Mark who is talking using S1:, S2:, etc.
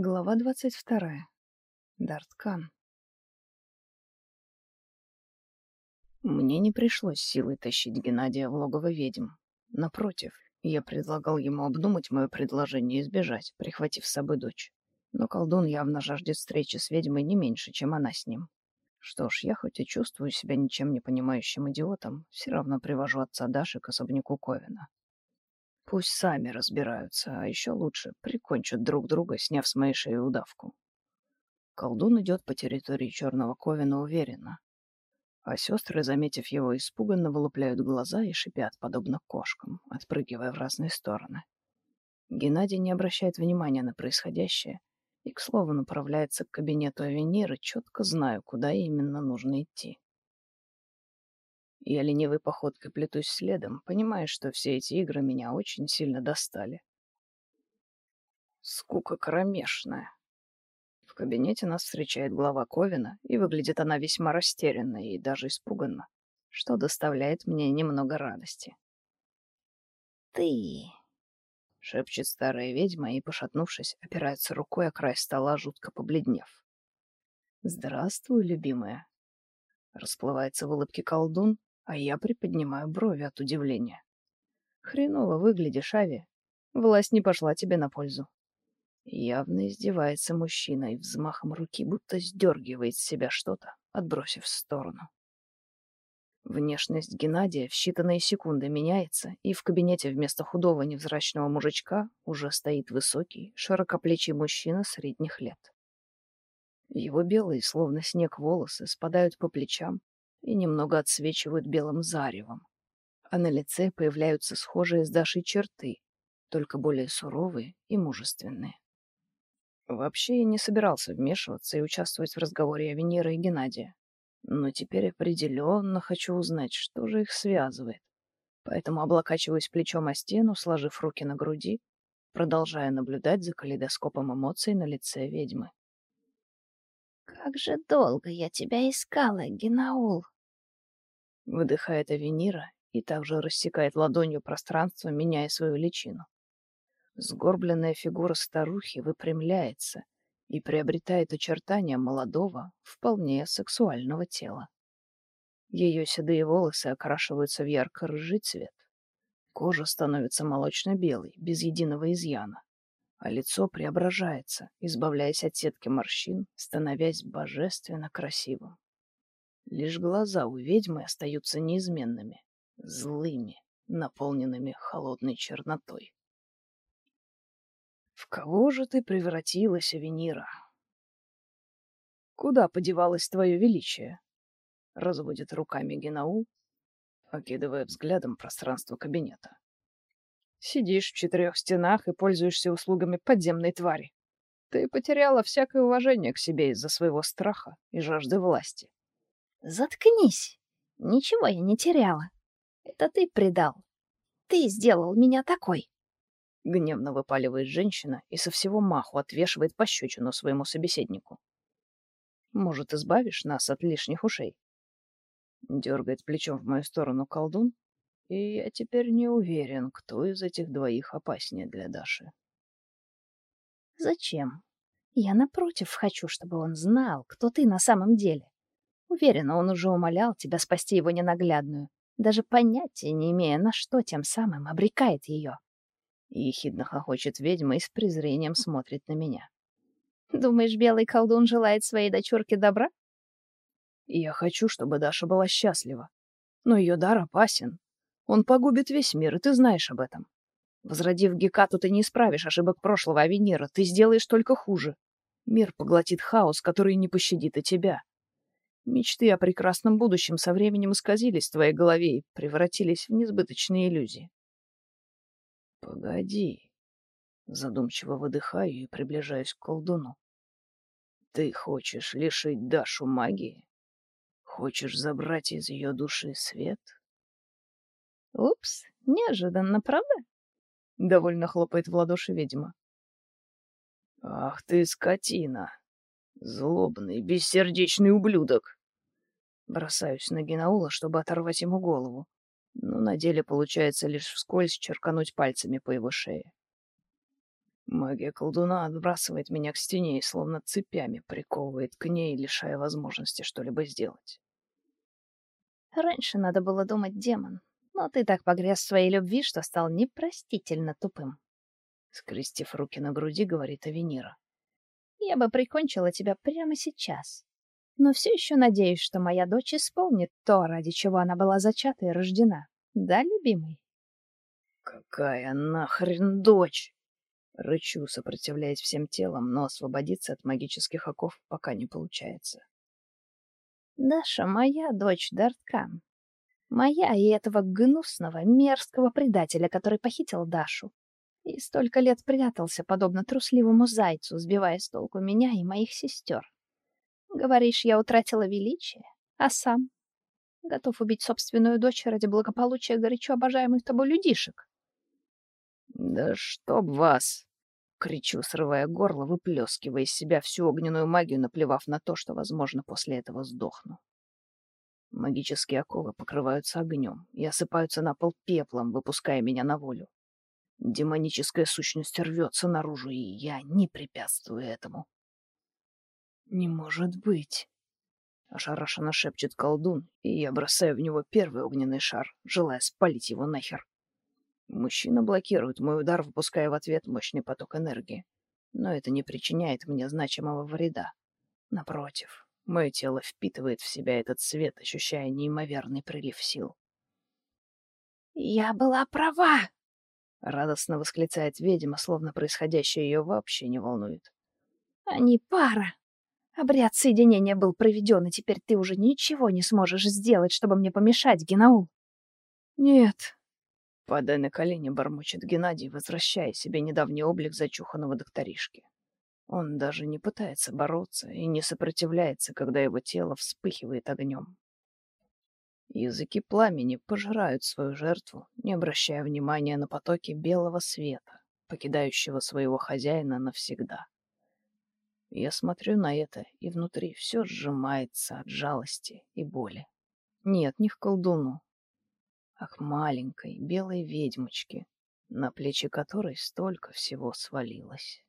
S1: Глава двадцать вторая. Дарткан. Мне не пришлось силой тащить Геннадия в логово ведьм. Напротив, я предлагал ему обдумать мое предложение и сбежать, прихватив с собой дочь. Но колдун явно жаждет встречи с ведьмой не меньше, чем она с ним. Что ж, я хоть и чувствую себя ничем не понимающим идиотом, все равно привожу отца Даши к особняку Ковина. Пусть сами разбираются, а еще лучше прикончат друг друга, сняв с моей шеи удавку. Колдун идет по территории Черного Ковина уверенно, а сестры, заметив его, испуганно вылупляют глаза и шипят, подобно кошкам, отпрыгивая в разные стороны. Геннадий не обращает внимания на происходящее и, к слову, направляется к кабинету Авениры, четко знаю, куда именно нужно идти. Я ленивой походкой плетусь следом, понимая, что все эти игры меня очень сильно достали. Скука кромешная. В кабинете нас встречает глава Ковина, и выглядит она весьма растерянно и даже испуганно, что доставляет мне немного радости.
S2: «Ты...»
S1: — шепчет старая ведьма и, пошатнувшись, опирается рукой о край стола, жутко побледнев. «Здравствуй, любимая!» Расплывается в улыбке колдун, а я приподнимаю брови от удивления. Хреново выглядишь, Ави. Власть не пошла тебе на пользу. Явно издевается мужчина и взмахом руки будто сдергивает с себя что-то, отбросив в сторону. Внешность Геннадия в считанные секунды меняется, и в кабинете вместо худого невзрачного мужичка уже стоит высокий, широкоплечий мужчина средних лет. Его белые, словно снег, волосы спадают по плечам, и немного отсвечивают белым заревом. А на лице появляются схожие с Дашей черты, только более суровые и мужественные. Вообще я не собирался вмешиваться и участвовать в разговоре о Венере и Геннадия. Но теперь определенно хочу узнать, что же их связывает. Поэтому облокачиваюсь плечом о стену, сложив руки на груди, продолжая наблюдать за калейдоскопом эмоций на лице ведьмы.
S2: «Как же долго я тебя искала, Генаул!»
S1: Выдыхает Авенира и также рассекает ладонью пространство, меняя свою личину. Сгорбленная фигура старухи выпрямляется и приобретает очертания молодого, вполне сексуального тела. Ее седые волосы окрашиваются в ярко-рыжий цвет. Кожа становится молочно-белой, без единого изъяна а лицо преображается, избавляясь от сетки морщин, становясь божественно красивым. Лишь глаза у ведьмы остаются неизменными, злыми, наполненными холодной чернотой. «В кого же ты превратилась, Авенира?» «Куда подевалось твое величие?» — разводит руками Генаул, окидывая взглядом пространство кабинета. Сидишь в четырех стенах и пользуешься услугами подземной твари. Ты потеряла всякое уважение к себе из-за своего страха и жажды власти.
S2: Заткнись. Ничего я не теряла. Это ты предал. Ты сделал меня такой.
S1: Гневно выпаливает женщина и со всего маху отвешивает пощечину своему собеседнику. Может, избавишь нас от лишних ушей? Дергает плечом в мою сторону колдун, и я теперь не уверен, кто из этих двоих опаснее для Даши.
S2: Зачем? Я, напротив, хочу, чтобы он знал, кто ты на самом деле. Уверена, он уже умолял тебя спасти его ненаглядную, даже понятия не имея, на что тем самым обрекает ее.
S1: Ехидно хохочет ведьма и с презрением смотрит на меня.
S2: Думаешь, белый колдун желает своей дочурке добра?
S1: Я хочу, чтобы Даша была счастлива. Но ее дар опасен, он погубит весь мир, и ты знаешь об этом. Возродив Гекату, ты не исправишь ошибок прошлого Авенира, ты сделаешь только хуже. Мир поглотит хаос, который не пощадит и тебя. Мечты о прекрасном будущем со временем исказились в твоей голове и превратились в несбыточные иллюзии. Погоди. Задумчиво выдыхаю и приближаюсь к колдуну. Ты хочешь лишить Дашу магии? Хочешь забрать из ее души свет?
S2: — Упс, неожиданно, правда?
S1: Довольно хлопает в ладоши ведьма. Ах ты, скотина! Злобный, бессердечный ублюдок! Бросаюсь на Генаула, чтобы оторвать ему голову, но на деле получается лишь вскользь черкануть пальцами по его шее. Магия колдуна отбрасывает меня к стене и словно цепями приковывает к ней, лишая возможности что-либо сделать.
S2: Раньше надо было думать демон, но ты так погряз в своей любви, что стал непростительно тупым.
S1: Скрестив руки на груди, говорит Авенира.
S2: Я бы прикончила тебя прямо сейчас. Но все еще надеюсь, что моя дочь исполнит то, ради чего она была зачата и рождена. Да, любимый?
S1: Какая нахрен дочь? Рычу, сопротивляясь всем телом, но освободиться от магических оков пока не получается.
S2: Даша моя дочь Дарткан. Моя и этого гнусного, мерзкого предателя, который похитил Дашу. И столько лет прятался, подобно трусливому зайцу, сбивая с толку меня и моих сестер. Говоришь, я утратила величие, а сам готов убить собственную дочь ради благополучия горячо обожаемых тобой людишек.
S1: Да чтоб вас! Кричу, срывая горло, выплескивая из себя всю огненную магию, наплевав на то, что, возможно, после этого сдохну. Магические оковы покрываются огнем и осыпаются на пол пеплом, выпуская меня на волю. Демоническая сущность рвется наружу, и я не препятствую этому. «Не может быть!» — ошарашенно шепчет колдун, и я бросаю в него первый огненный шар, желая спалить его нахер. Мужчина блокирует мой удар, выпуская в ответ мощный поток энергии. Но это не причиняет мне значимого вреда. Напротив, мое тело впитывает в себя этот свет, ощущая неимоверный прилив сил.
S2: «Я была права!»
S1: — радостно восклицает ведьма, словно происходящее ее вообще не волнует.
S2: «Они пара! Обряд соединения был проведен, и теперь ты уже ничего не сможешь сделать, чтобы мне помешать, Генаул!»
S1: «Нет!» Падая на колени, бормочет Геннадий, возвращая себе недавний облик зачуханного докторишки. Он даже не пытается бороться и не сопротивляется, когда его тело вспыхивает огнем. Языки пламени пожирают свою жертву, не обращая внимания на потоки белого света, покидающего своего хозяина навсегда. Я смотрю на это, и внутри все сжимается от жалости и боли. Нет, не к колдуну, а к маленькой белой ведьмочке, на плечи которой столько всего свалилось.